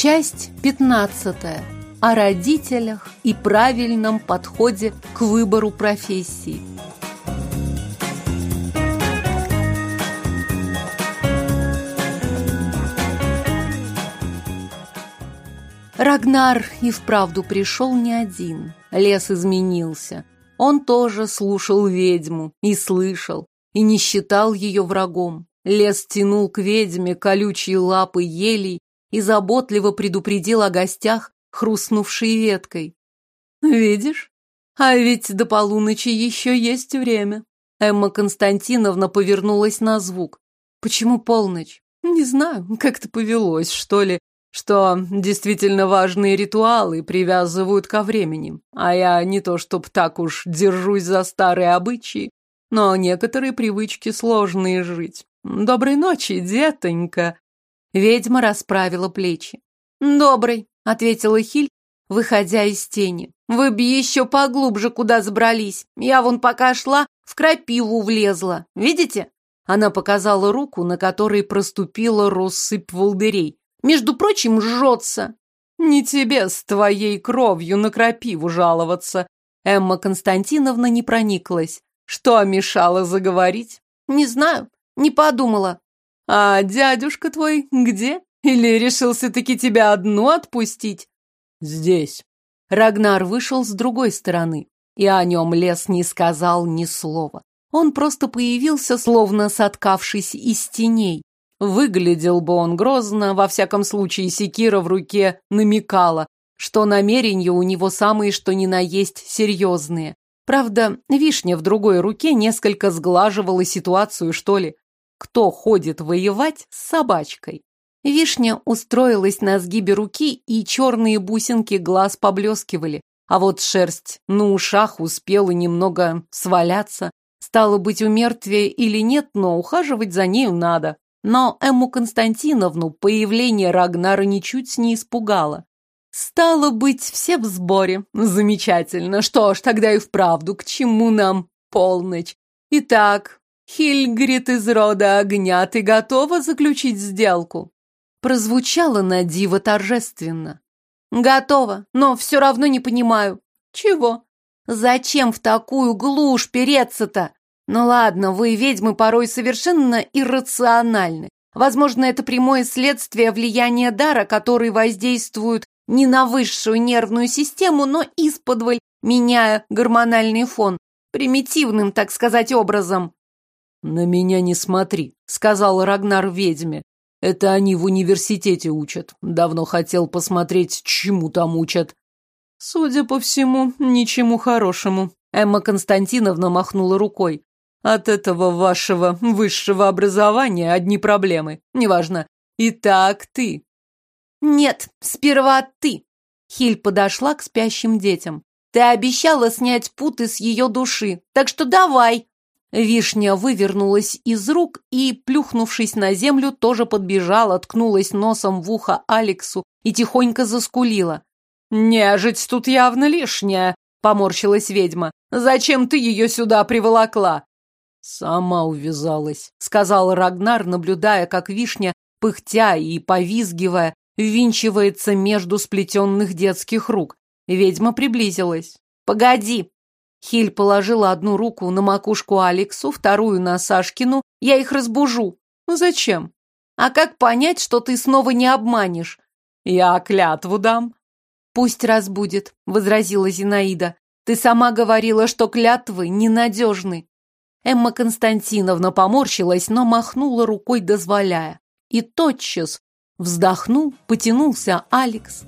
Часть пятнадцатая. О родителях и правильном подходе к выбору профессии. Рагнар и вправду пришел не один. Лес изменился. Он тоже слушал ведьму и слышал, и не считал ее врагом. Лес тянул к ведьме колючие лапы елей и заботливо предупредил о гостях, хрустнувшей веткой. «Видишь? А ведь до полуночи еще есть время». Эмма Константиновна повернулась на звук. «Почему полночь? Не знаю, как-то повелось, что ли что действительно важные ритуалы привязывают ко времени, а я не то чтоб так уж держусь за старые обычаи, но некоторые привычки сложные жить. Доброй ночи, детонька. Ведьма расправила плечи. Добрый, ответила Хиль, выходя из тени. Вы б еще поглубже куда забрались. Я вон пока шла, в крапиву влезла. Видите? Она показала руку, на которой проступила россыпь волдырей. Между прочим, жжется. Не тебе с твоей кровью на крапиву жаловаться. Эмма Константиновна не прониклась. Что мешало заговорить? Не знаю, не подумала. А дядюшка твой где? Или решился-таки тебя одну отпустить? Здесь. Рагнар вышел с другой стороны, и о нем лес не сказал ни слова. Он просто появился, словно соткавшись из теней, Выглядел бы он грозно, во всяком случае секира в руке намекала, что намерения у него самые что ни на есть серьезные. Правда, вишня в другой руке несколько сглаживала ситуацию, что ли. Кто ходит воевать с собачкой? Вишня устроилась на сгибе руки, и черные бусинки глаз поблескивали, а вот шерсть на ушах успела немного сваляться. Стало быть, у мертвия или нет, но ухаживать за нею надо. Но Эмму Константиновну появление Рагнара ничуть не испугало. Стало быть, все в сборе. Замечательно. Что ж, тогда и вправду, к чему нам полночь? Итак, Хильгрид из рода огня, ты готова заключить сделку? Прозвучало на диво торжественно. Готова, но все равно не понимаю. Чего? Зачем в такую глушь переться-то? Ну ладно, вы, ведьмы, порой совершенно иррациональны. Возможно, это прямое следствие влияния дара, который воздействует не на высшую нервную систему, но исподволь, меняя гормональный фон, примитивным, так сказать, образом. «На меня не смотри», — сказал Рагнар ведьме. «Это они в университете учат. Давно хотел посмотреть, чему там учат». «Судя по всему, ничему хорошему», — Эмма Константиновна махнула рукой. От этого вашего высшего образования одни проблемы. Неважно. Итак, ты. Нет, сперва ты. Хиль подошла к спящим детям. Ты обещала снять путы с ее души, так что давай. Вишня вывернулась из рук и, плюхнувшись на землю, тоже подбежала, ткнулась носом в ухо Алексу и тихонько заскулила. «Нежить тут явно лишняя», — поморщилась ведьма. «Зачем ты ее сюда приволокла?» «Сама увязалась», — сказал Рагнар, наблюдая, как вишня, пыхтя и повизгивая, ввинчивается между сплетенных детских рук. Ведьма приблизилась. «Погоди!» Хиль положила одну руку на макушку Алексу, вторую на Сашкину. «Я их разбужу». «Зачем?» «А как понять, что ты снова не обманешь?» «Я клятву дам». «Пусть разбудит», — возразила Зинаида. «Ты сама говорила, что клятвы ненадежны». Эмма Константиновна поморщилась, но махнула рукой, дозволяя. И тотчас вздохнул, потянулся Алекс.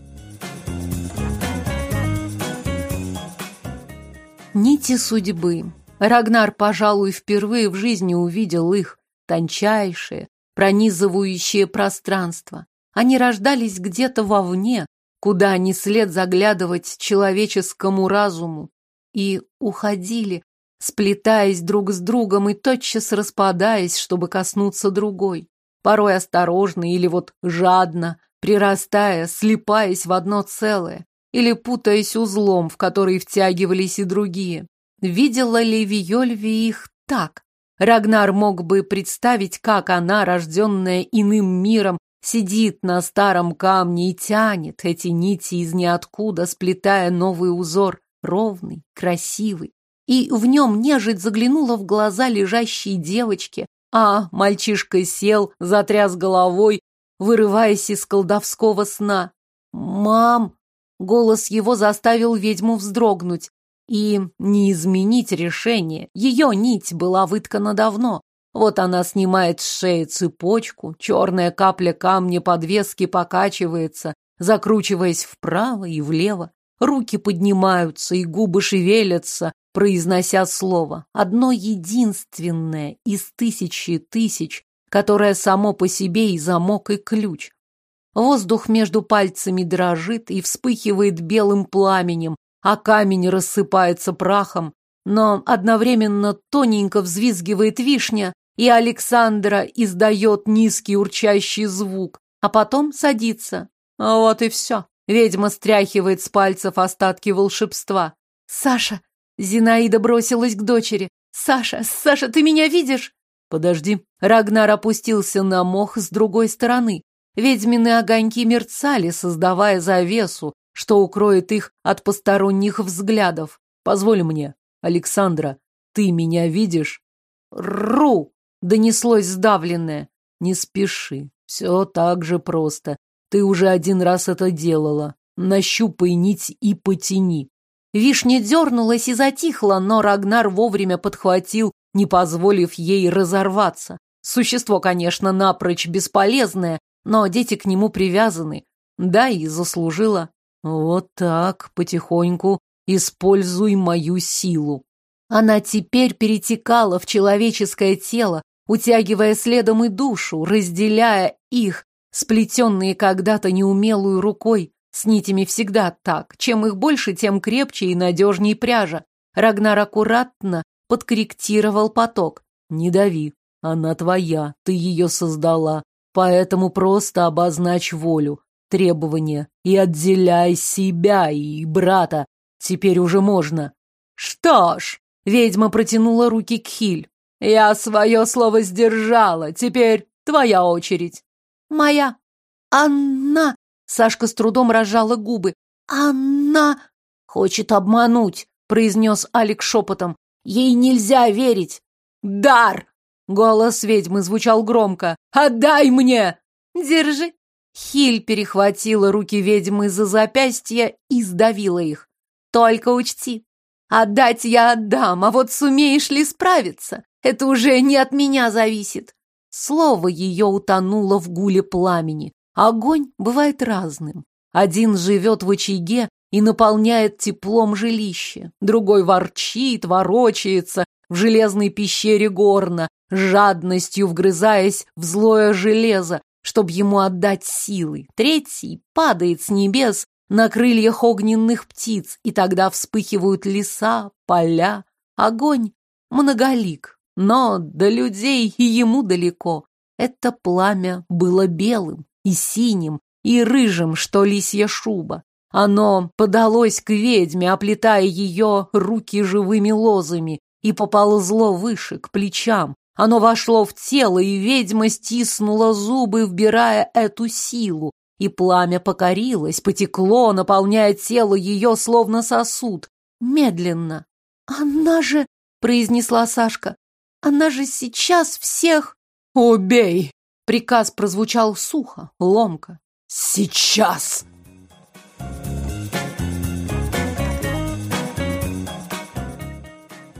Нити судьбы. Рагнар, пожалуй, впервые в жизни увидел их, тончайшие, пронизывающие пространство. Они рождались где-то вовне, куда не след заглядывать человеческому разуму, и уходили, сплетаясь друг с другом и тотчас распадаясь, чтобы коснуться другой. Порой осторожно или вот жадно, прирастая, слипаясь в одно целое, или путаясь узлом, в который втягивались и другие. Видела ли Виольви их так? Рагнар мог бы представить, как она, рожденная иным миром, сидит на старом камне и тянет эти нити из ниоткуда, сплетая новый узор, ровный, красивый. И в нем нежить заглянула в глаза лежащей девочки, а мальчишка сел, затряс головой, вырываясь из колдовского сна. «Мам!» Голос его заставил ведьму вздрогнуть. И не изменить решение. Ее нить была выткана давно. Вот она снимает с шеи цепочку, черная капля камня подвески покачивается, закручиваясь вправо и влево. Руки поднимаются, и губы шевелятся, произнося слово. Одно единственное из тысячи тысяч, которое само по себе и замок, и ключ. Воздух между пальцами дрожит и вспыхивает белым пламенем, а камень рассыпается прахом, но одновременно тоненько взвизгивает вишня, и Александра издает низкий урчащий звук, а потом садится. Вот и все. Ведьма стряхивает с пальцев остатки волшебства. «Саша!» Зинаида бросилась к дочери. «Саша! Саша, ты меня видишь?» «Подожди». Рагнар опустился на мох с другой стороны. Ведьмины огоньки мерцали, создавая завесу, что укроет их от посторонних взглядов. Позволь мне, Александра, ты меня видишь? Ру! Донеслось сдавленное. Не спеши, все так же просто. Ты уже один раз это делала. Нащупай нить и потяни. Вишня дернулась и затихла, но Рагнар вовремя подхватил, не позволив ей разорваться. Существо, конечно, напрочь бесполезное, но дети к нему привязаны. Да, и заслужила. Вот так, потихоньку, используй мою силу. Она теперь перетекала в человеческое тело, утягивая следом и душу, разделяя их, сплетенные когда-то неумелую рукой. С нитями всегда так. Чем их больше, тем крепче и надежнее пряжа. Рагнар аккуратно подкорректировал поток. Не дави, она твоя, ты ее создала. Поэтому просто обозначь волю, требования и отделяй себя и брата. Теперь уже можно. Что ж, ведьма протянула руки к Хиль. Я свое слово сдержала. Теперь твоя очередь. Моя. Анна. Сашка с трудом разжала губы. Анна хочет обмануть, произнес Алик шепотом. Ей нельзя верить. Дар! Голос ведьмы звучал громко. «Отдай мне!» «Держи!» Хиль перехватила руки ведьмы за запястья и сдавила их. «Только учти, отдать я отдам, а вот сумеешь ли справиться, это уже не от меня зависит». Слово ее утонуло в гуле пламени. Огонь бывает разным. Один живет в очаге и наполняет теплом жилище, другой ворчит, ворочается в железной пещере горна, жадностью вгрызаясь в злое железо, чтобы ему отдать силы. Третий падает с небес на крыльях огненных птиц, и тогда вспыхивают леса, поля, огонь многолик. Но до людей и ему далеко. Это пламя было белым и синим, и рыжим, что лисья шуба. Оно подалось к ведьме, оплетая ее руки живыми лозами, и поползло выше, к плечам, оно вошло в тело, и ведьма стиснула зубы, вбирая эту силу. И пламя покорилось, потекло, наполняя тело ее словно сосуд. Медленно. «Она же...» — произнесла Сашка. «Она же сейчас всех...» «Убей!» — приказ прозвучал сухо, ломко. «Сейчас!»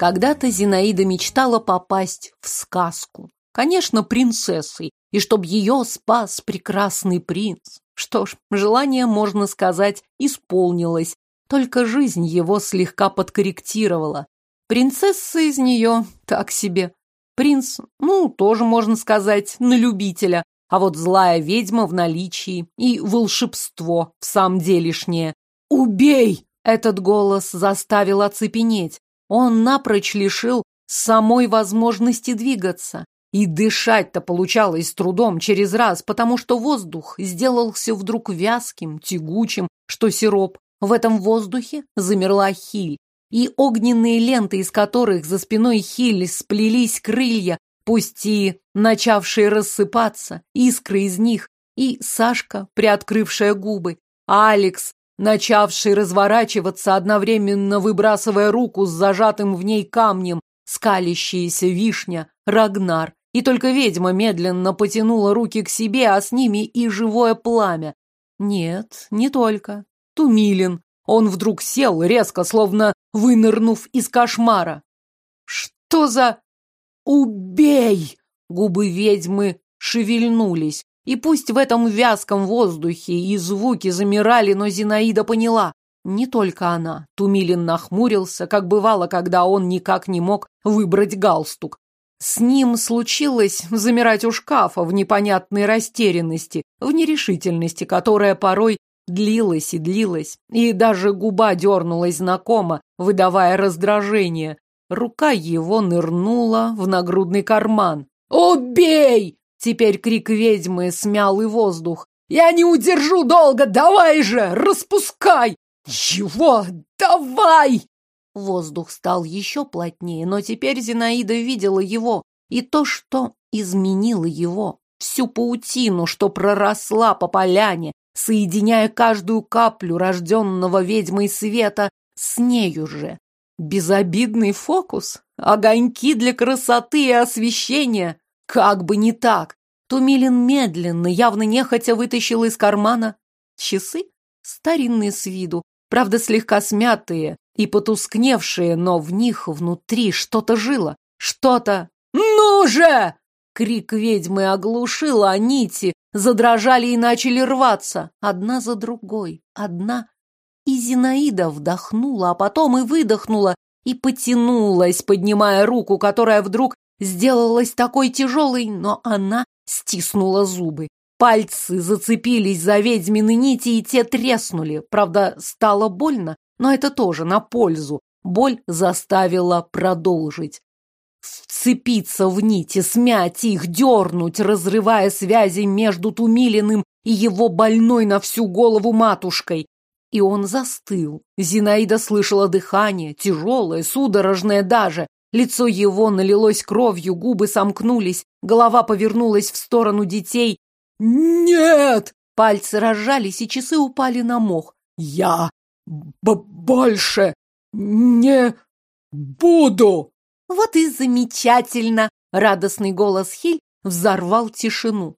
Когда-то Зинаида мечтала попасть в сказку. Конечно, принцессой, и чтоб ее спас прекрасный принц. Что ж, желание, можно сказать, исполнилось, только жизнь его слегка подкорректировала. Принцесса из нее так себе. Принц, ну, тоже можно сказать, на любителя, а вот злая ведьма в наличии и волшебство в самом делешнее. «Убей!» Этот голос заставил оцепенеть. Он напрочь лишил самой возможности двигаться. И дышать-то получалось с трудом через раз, потому что воздух сделался вдруг вязким, тягучим, что сироп. В этом воздухе замерла хиль, и огненные ленты, из которых за спиной хиль сплелись крылья, пусть и начавшие рассыпаться, искры из них, и Сашка, приоткрывшая губы, Алекс, начавший разворачиваться, одновременно выбрасывая руку с зажатым в ней камнем, скалящаяся вишня, Рагнар, и только ведьма медленно потянула руки к себе, а с ними и живое пламя. Нет, не только. Тумилин. Он вдруг сел, резко, словно вынырнув из кошмара. Что за... Убей! Губы ведьмы шевельнулись. И пусть в этом вязком воздухе и звуки замирали, но Зинаида поняла. Не только она. Тумилин нахмурился, как бывало, когда он никак не мог выбрать галстук. С ним случилось замирать у шкафа в непонятной растерянности, в нерешительности, которая порой длилась и длилась, и даже губа дернулась знакомо, выдавая раздражение. Рука его нырнула в нагрудный карман. «Убей!» Теперь крик ведьмы смял и воздух. «Я не удержу долго! Давай же! Распускай!» «Чего? Давай!» Воздух стал еще плотнее, но теперь Зинаида видела его и то, что изменило его, всю паутину, что проросла по поляне, соединяя каждую каплю рожденного ведьмой света с нею же. Безобидный фокус, огоньки для красоты и освещения. Как бы не так. Тумилин медленно, явно нехотя вытащил из кармана часы, старинные с виду, правда слегка смятые, и потускневшие, но в них внутри что-то жило, что-то... «Ну же!» Крик ведьмы оглушил, а нити задрожали и начали рваться, одна за другой, одна. И Зинаида вдохнула, а потом и выдохнула, и потянулась, поднимая руку, которая вдруг сделалась такой тяжелой, но она стиснула зубы. Пальцы зацепились за ведьмины нити, и те треснули. Правда, стало больно, но это тоже на пользу. Боль заставила продолжить. Вцепиться в нити, смять их, дернуть, разрывая связи между Тумилиным и его больной на всю голову матушкой. И он застыл. Зинаида слышала дыхание, тяжелое, судорожное даже. Лицо его налилось кровью, губы сомкнулись, голова повернулась в сторону детей. «Нет!» Пальцы разжались, и часы упали на мох. «Я больше не буду. Вот и замечательно, радостный голос Хиль взорвал тишину.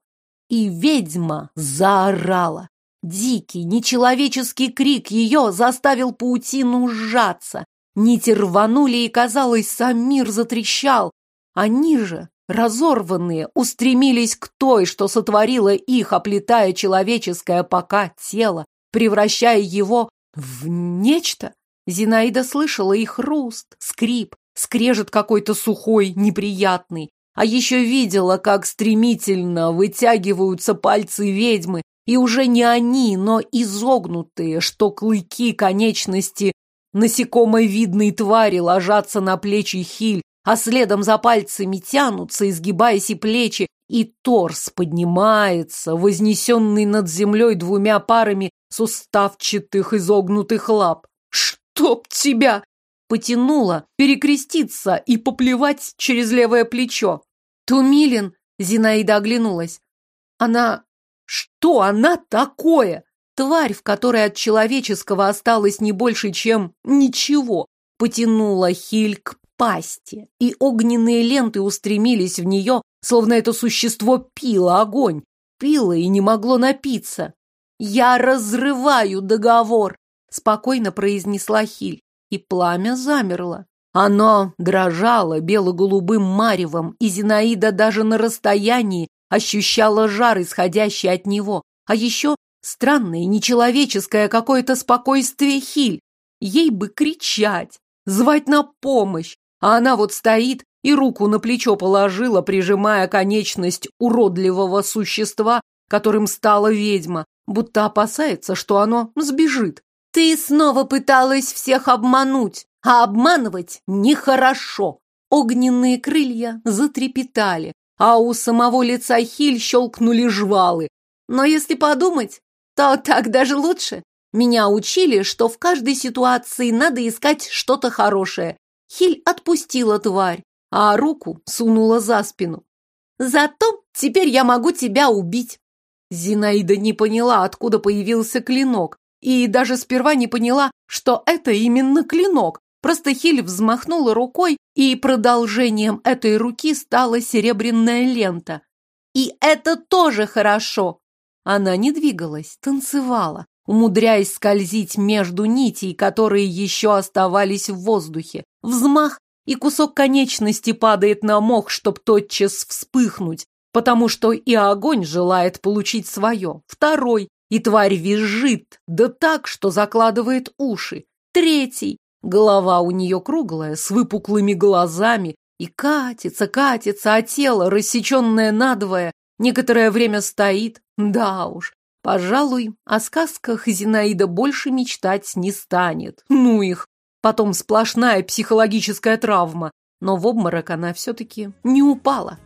И ведьма заорала. Дикий, нечеловеческий крик ее заставил паутину сжаться. Нити рванули, и, казалось, сам мир затрещал. Они же, разорванные, устремились к той, что сотворила их, оплетая человеческое пока тело, превращая его в нечто? Зинаида слышала и хруст, скрип, скрежет какой-то сухой, неприятный. А еще видела, как стремительно вытягиваются пальцы ведьмы, и уже не они, но изогнутые, что клыки конечности насекомой видной твари ложатся на плечи Хиль, а следом за пальцами тянутся, изгибаясь и плечи, и торс поднимается, вознесенный над землей двумя парами суставчатых изогнутых лап. «Чтоб тебя!» Потянула перекреститься и поплевать через левое плечо. «Тумилин!» — Зинаида оглянулась. «Она... Что она такое?» Тварь, в которой от человеческого осталось не больше, чем ничего, потянула Хиль к пасти, и огненные ленты устремились в нее, словно это существо пило огонь, пило и не могло напиться. «Я разрываю договор!» — спокойно произнесла Хиль, и пламя замерло. Оно дрожало бело-голубым маревом, и Зинаида даже на расстоянии ощущала жар, исходящий от него. А еще странное, нечеловеческое какое-то спокойствие Хиль. Ей бы кричать, звать на помощь, а она вот стоит и руку на плечо положила, прижимая конечность уродливого существа, которым стала ведьма, будто опасается, что оно сбежит. Ты снова пыталась всех обмануть, а обманывать нехорошо. Огненные крылья затрепетали, а у самого лица Хиль щелкнули жвалы. Но если подумать, то так даже лучше. Меня учили, что в каждой ситуации надо искать что-то хорошее. Хиль отпустила тварь, а руку сунула за спину. Зато теперь я могу тебя убить. Зинаида не поняла, откуда появился клинок, и даже сперва не поняла, что это именно клинок. Просто Хиль взмахнула рукой, и продолжением этой руки стала серебряная лента. И это тоже хорошо. Она не двигалась, танцевала, умудряясь скользить между нитей, которые еще оставались в воздухе. Взмах, и кусок конечности падает на мох, чтоб тотчас вспыхнуть, потому что и огонь желает получить свое. Второй, и тварь визжит, да так, что закладывает уши. Третий, голова у нее круглая, с выпуклыми глазами, и катится, катится, а тело, рассеченное надвое, некоторое время стоит. Да уж, пожалуй, о сказках Зинаида больше мечтать не станет. Ну их, потом сплошная психологическая травма. Но в обморок она все-таки не упала.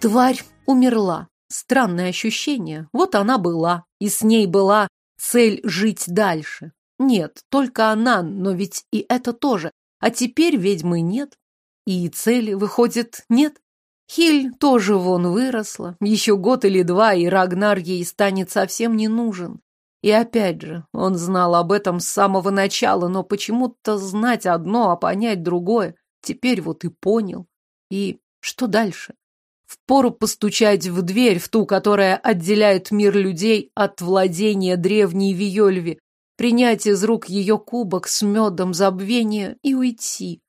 Тварь умерла. Странное ощущение. Вот она была, и с ней была цель жить дальше. Нет, только она, но ведь и это тоже. А теперь ведьмы нет. И цели, выходит, нет. Хиль тоже вон выросла. Еще год или два, и Рагнар ей станет совсем не нужен. И опять же, он знал об этом с самого начала, но почему-то знать одно, а понять другое. Теперь вот и понял. И что дальше? Впору постучать в дверь, в ту, которая отделяет мир людей от владения древней Виольви, принять из рук ее кубок с медом забвения и уйти.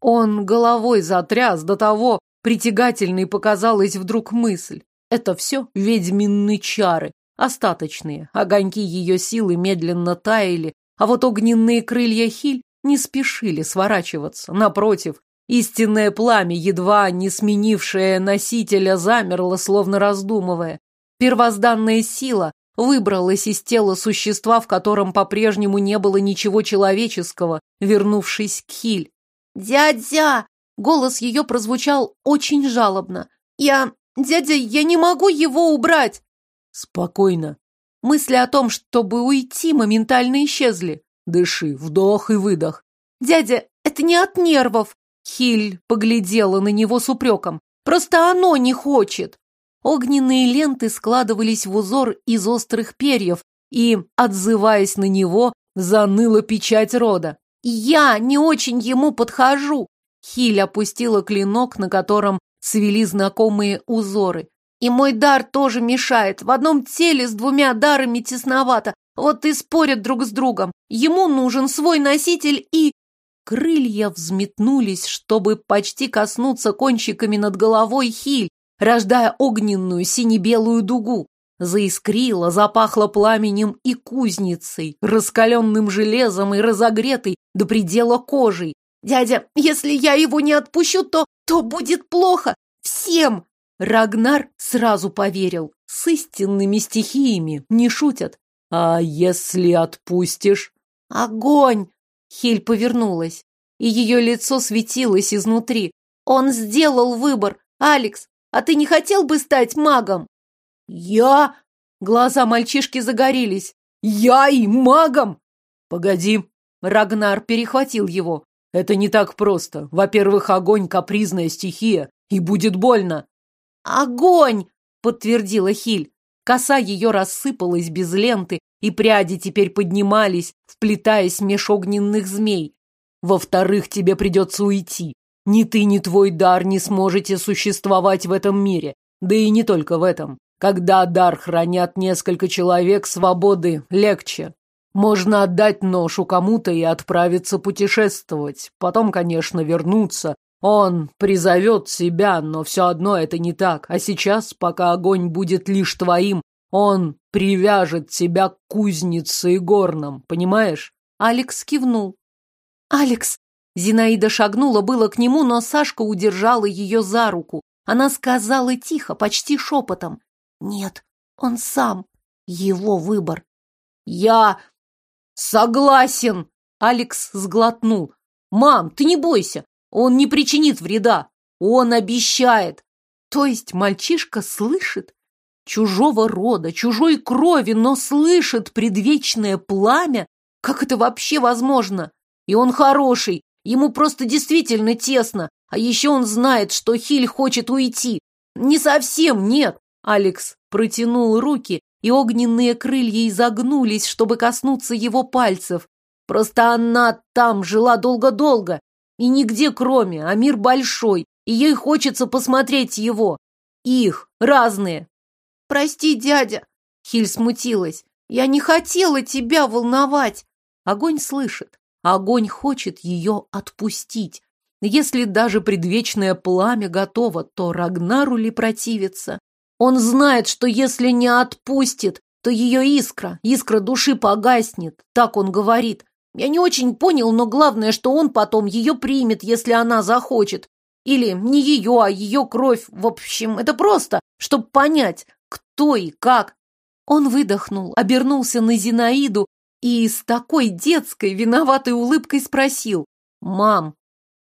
Он головой затряс до того, притягательной показалась вдруг мысль. Это все ведьминные чары, остаточные. Огоньки ее силы медленно таяли, а вот огненные крылья Хиль не спешили сворачиваться. Напротив, Истинное пламя, едва не сменившее носителя, замерло, словно раздумывая. Первозданная сила выбралась из тела существа, в котором по-прежнему не было ничего человеческого, вернувшись к Хиль. «Дядя!» — голос ее прозвучал очень жалобно. «Я... Дядя, я не могу его убрать!» «Спокойно!» Мысли о том, чтобы уйти, моментально исчезли. «Дыши, вдох и выдох!» «Дядя, это не от нервов!» Хиль поглядела на него с упреком. «Просто оно не хочет!» Огненные ленты складывались в узор из острых перьев, и, отзываясь на него, заныла печать рода. «Я не очень ему подхожу!» Хиль опустила клинок, на котором свели знакомые узоры. «И мой дар тоже мешает. В одном теле с двумя дарами тесновато. Вот и спорят друг с другом. Ему нужен свой носитель и...» Крылья взметнулись, чтобы почти коснуться кончиками над головой Хиль, рождая огненную сине-белую дугу. Заискрило, запахло пламенем и кузницей, раскаленным железом и разогретой до предела кожей. «Дядя, если я его не отпущу, то... то будет плохо! Всем!» Рагнар сразу поверил. С истинными стихиями не шутят. «А если отпустишь?» «Огонь!» Хель повернулась, и ее лицо светилось изнутри. «Он сделал выбор! Алекс, а ты не хотел бы стать магом?» «Я?» Глаза мальчишки загорелись. «Я и магом?» «Погоди!» Рагнар перехватил его. «Это не так просто. Во-первых, огонь — капризная стихия, и будет больно». «Огонь!» — подтвердила Хиль. Коса ее рассыпалась без ленты, и пряди теперь поднимались, вплетаясь меж огненных змей. Во-вторых, тебе придется уйти. Ни ты, ни твой дар не сможете существовать в этом мире. Да и не только в этом. Когда дар хранят несколько человек, свободы легче. Можно отдать ношу кому-то и отправиться путешествовать. Потом, конечно, вернуться. Он призовет себя, но все одно это не так. А сейчас, пока огонь будет лишь твоим, он привяжет тебя к кузнице и горном, понимаешь? Алекс кивнул. Алекс! Зинаида шагнула было к нему, но Сашка удержала ее за руку. Она сказала тихо, почти шепотом. Нет, он сам. Его выбор. Я согласен! Алекс сглотнул. Мам, ты не бойся. Он не причинит вреда. Он обещает. То есть мальчишка слышит? чужого рода, чужой крови, но слышит предвечное пламя? Как это вообще возможно? И он хороший, Ему просто действительно тесно. А еще он знает, что Хиль хочет уйти. Не совсем, нет. Алекс протянул руки, и огненные крылья изогнулись, чтобы коснуться его пальцев. Просто она там жила долго-долго, и нигде кроме, а мир большой, и ей хочется посмотреть его. Их, разные. «Прости, дядя!» Хиль смутилась. «Я не хотела тебя волновать!» Огонь слышит. Огонь хочет ее отпустить. Если даже предвечное пламя готово, то Рагнару ли противиться? Он знает, что если не отпустит, то ее искра, искра души погаснет. Так он говорит. Я не очень понял, но главное, что он потом ее примет, если она захочет. Или не ее, а ее кровь. В общем, это просто, чтобы понять, кто и как. Он выдохнул, обернулся на Зинаиду и с такой детской виноватой улыбкой спросил. «Мам,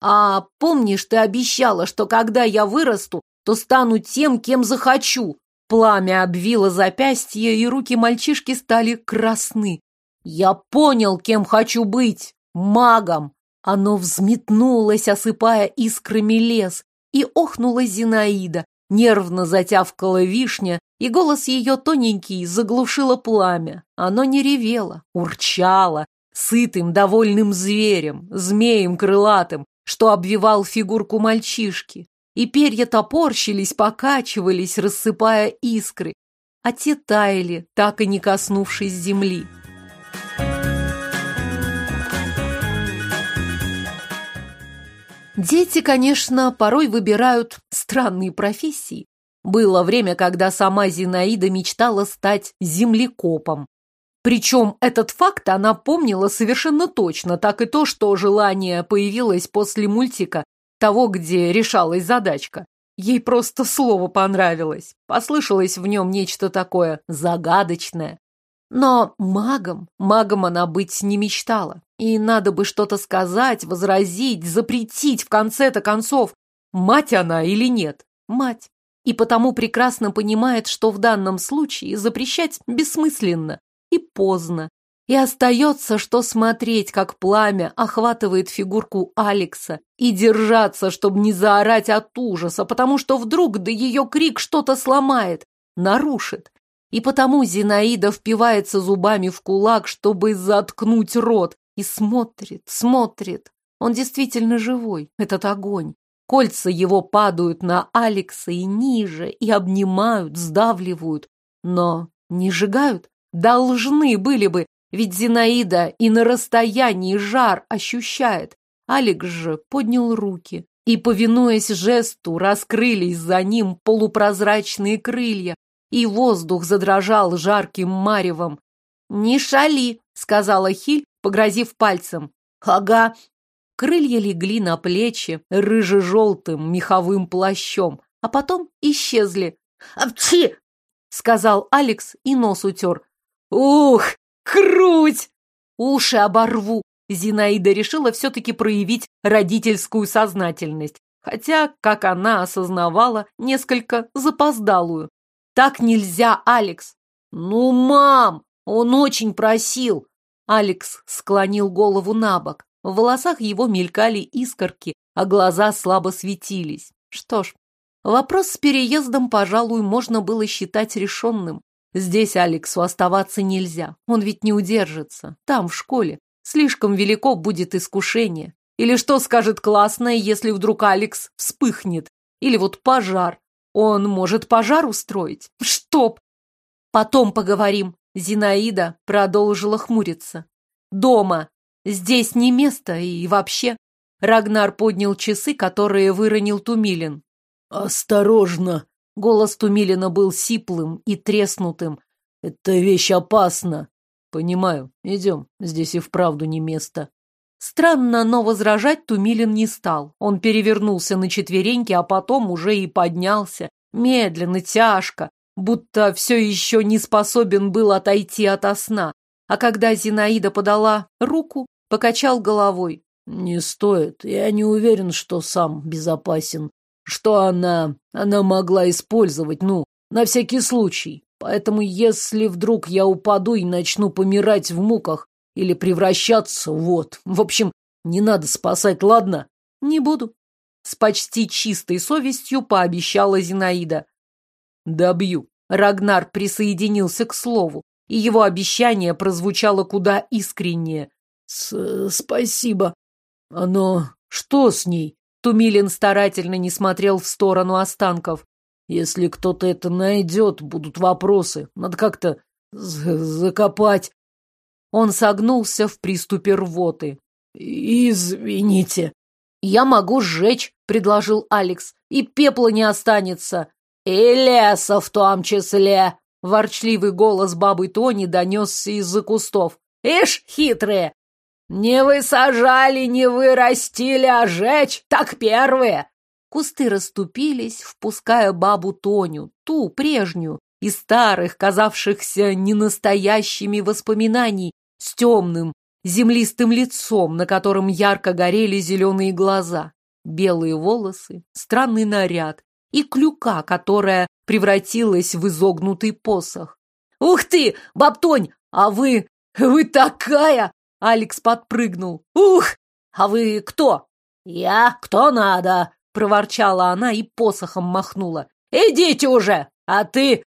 а помнишь, ты обещала, что когда я вырасту, то стану тем, кем захочу?» Пламя обвило запястье, и руки мальчишки стали красны. «Я понял, кем хочу быть! Магом!» Оно взметнулось, осыпая искрами лес, и охнула Зинаида, нервно затявкала вишня, и голос ее тоненький заглушило пламя. Оно не ревело, урчало, сытым, довольным зверем, змеем крылатым, что обвивал фигурку мальчишки. И перья топорщились, покачивались, рассыпая искры, а те таяли, так и не коснувшись земли. Дети, конечно, порой выбирают странные профессии. Было время, когда сама Зинаида мечтала стать землекопом. Причем этот факт она помнила совершенно точно, так и то, что желание появилось после мультика, того, где решалась задачка. Ей просто слово понравилось. Послышалось в нем нечто такое загадочное. Но магом, магом она быть не мечтала. И надо бы что-то сказать, возразить, запретить в конце-то концов. Мать она или нет? Мать. И потому прекрасно понимает, что в данном случае запрещать бессмысленно и поздно. И остается, что смотреть, как пламя охватывает фигурку Алекса, и держаться, чтобы не заорать от ужаса, потому что вдруг да ее крик что-то сломает, нарушит. И потому Зинаида впивается зубами в кулак, чтобы заткнуть рот, и смотрит, смотрит. Он действительно живой, этот огонь. Кольца его падают на Алекса и ниже, и обнимают, сдавливают. Но не сжигают? Должны были бы, ведь Зинаида и на расстоянии жар ощущает. Алекс же поднял руки, и, повинуясь жесту, раскрылись за ним полупрозрачные крылья, и воздух задрожал жарким маревом. «Не шали», — сказала Хиль, погрозив пальцем. «Ага». Крылья легли на плечи рыже-желтым меховым плащом, а потом исчезли. «Апчи!» — сказал Алекс и нос утер. «Ух, круть!» «Уши оборву!» Зинаида решила все-таки проявить родительскую сознательность, хотя, как она осознавала, несколько запоздалую. Так нельзя, Алекс. Ну, мам, он очень просил. Алекс склонил голову на бок. В волосах его мелькали искорки, а глаза слабо светились. Что ж, вопрос с переездом, пожалуй, можно было считать решенным. Здесь Алексу оставаться нельзя, он ведь не удержится. Там, в школе, слишком велико будет искушение. Или что скажет классная, если вдруг Алекс вспыхнет? Или вот пожар. Он может пожар устроить? Чтоб! Потом поговорим. Зинаида продолжила хмуриться. Дома. Здесь не место и вообще. Рагнар поднял часы, которые выронил Тумилин. «Осторожно!» Голос Тумилина был сиплым и треснутым. «Это вещь опасна!» «Понимаю. Идем. Здесь и вправду не место». Странно, но возражать Тумилин не стал. Он перевернулся на четвереньки, а потом уже и поднялся. Медленно, тяжко, будто все еще не способен был отойти ото сна. А когда Зинаида подала руку, покачал головой. «Не стоит. Я не уверен, что сам безопасен. Что она... она могла использовать, ну, на всякий случай. Поэтому если вдруг я упаду и начну помирать в муках, или превращаться, вот. В общем, Не надо спасать, ладно? Не буду. С почти чистой совестью пообещала Зинаида. Добью. Рагнар присоединился к слову, и его обещание прозвучало куда искреннее. С «Спасибо. Оно... Что с ней?» Тумилин старательно не смотрел в сторону останков. «Если кто-то это найдет, будут вопросы. Надо как-то закопать». Он согнулся в приступе рвоты. «Извините». «Я могу сжечь», — предложил Алекс, — «и пепла не останется». «И леса в том числе!» Ворчливый голос бабы Тони донесся из-за кустов. «Ишь, хитрые! Не вы сажали, не вы растили, а жечь, так первые!» Кусты расступились, впуская бабу Тоню, ту, прежнюю, из старых, казавшихся ненастоящими воспоминаний, с темным, землистым лицом, на котором ярко горели зеленые глаза, белые волосы, странный наряд и клюка, которая превратилась в изогнутый посох. «Ух ты, бабтонь, а вы... вы такая!» Алекс подпрыгнул. «Ух! А вы кто?» «Я кто надо!» — проворчала она и посохом махнула. «Идите уже! А ты...»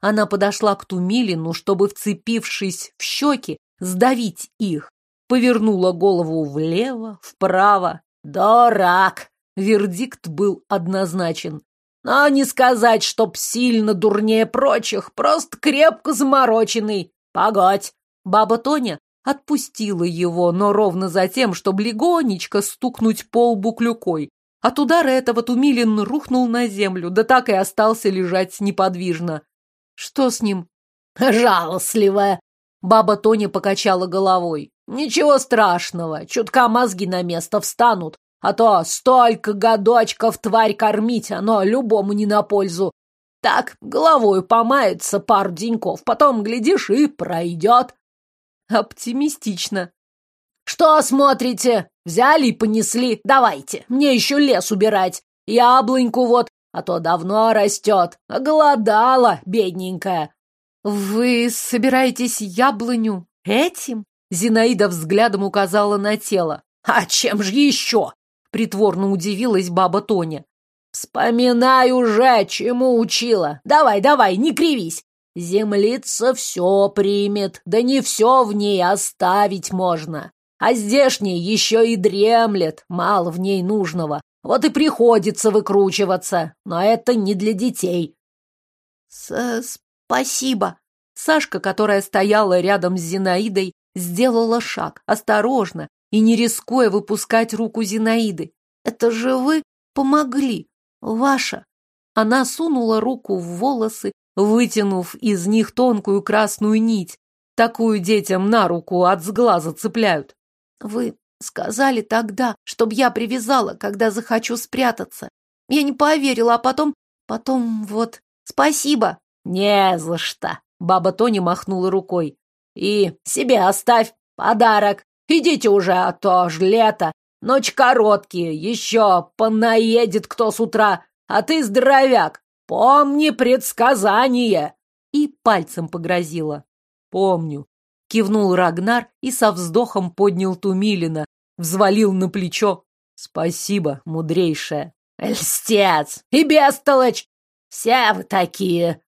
Она подошла к Тумилину, чтобы, вцепившись в щеки, сдавить их. Повернула голову влево, вправо. «Дурак!» Вердикт был однозначен. Но не сказать, чтоб сильно дурнее прочих, просто крепко замороченный. Погодь. Баба Тоня отпустила его, но ровно за тем, чтобы легонечко стукнуть по лбу клюкой. От удара этого Тумилин рухнул на землю, да так и остался лежать неподвижно. Что с ним? Жалостливая. Баба Тоня покачала головой. Ничего страшного, чутка мозги на место встанут. А то столько годочков тварь кормить, оно любому не на пользу. Так, головой помается пару деньков, потом, глядишь, и пройдет. Оптимистично. Что смотрите? Взяли и понесли. Давайте, мне еще лес убирать. Яблоньку вот, а то давно растет. Голодала, бедненькая. Вы собираетесь яблоню этим? Зинаида взглядом указала на тело. А чем же еще? Притворно удивилась баба Тоня. Вспоминай уже, чему учила. Давай, давай, не кривись. Землица все примет, да не все в ней оставить можно. А здешний еще и дремлет, мало в ней нужного. Вот и приходится выкручиваться, но это не для детей. С Спасибо. Сашка, которая стояла рядом с Зинаидой, сделала шаг, осторожно, и не рискуя выпускать руку Зинаиды. «Это же вы помогли! Ваша!» Она сунула руку в волосы, вытянув из них тонкую красную нить. Такую детям на руку от сглаза цепляют. «Вы сказали тогда, чтоб я привязала, когда захочу спрятаться. Я не поверила, а потом... Потом вот... Спасибо!» «Не за что!» — баба Тони махнула рукой. «И себе оставь подарок!» Идите уже, а то ж лето. Ночь короткие, еще понаедет кто с утра. А ты здоровяк, помни предсказание. И пальцем погрозила. Помню. Кивнул Рагнар и со вздохом поднял Тумилина, взвалил на плечо. Спасибо, мудрейшая. Льстец и бестолочь. Все вы такие.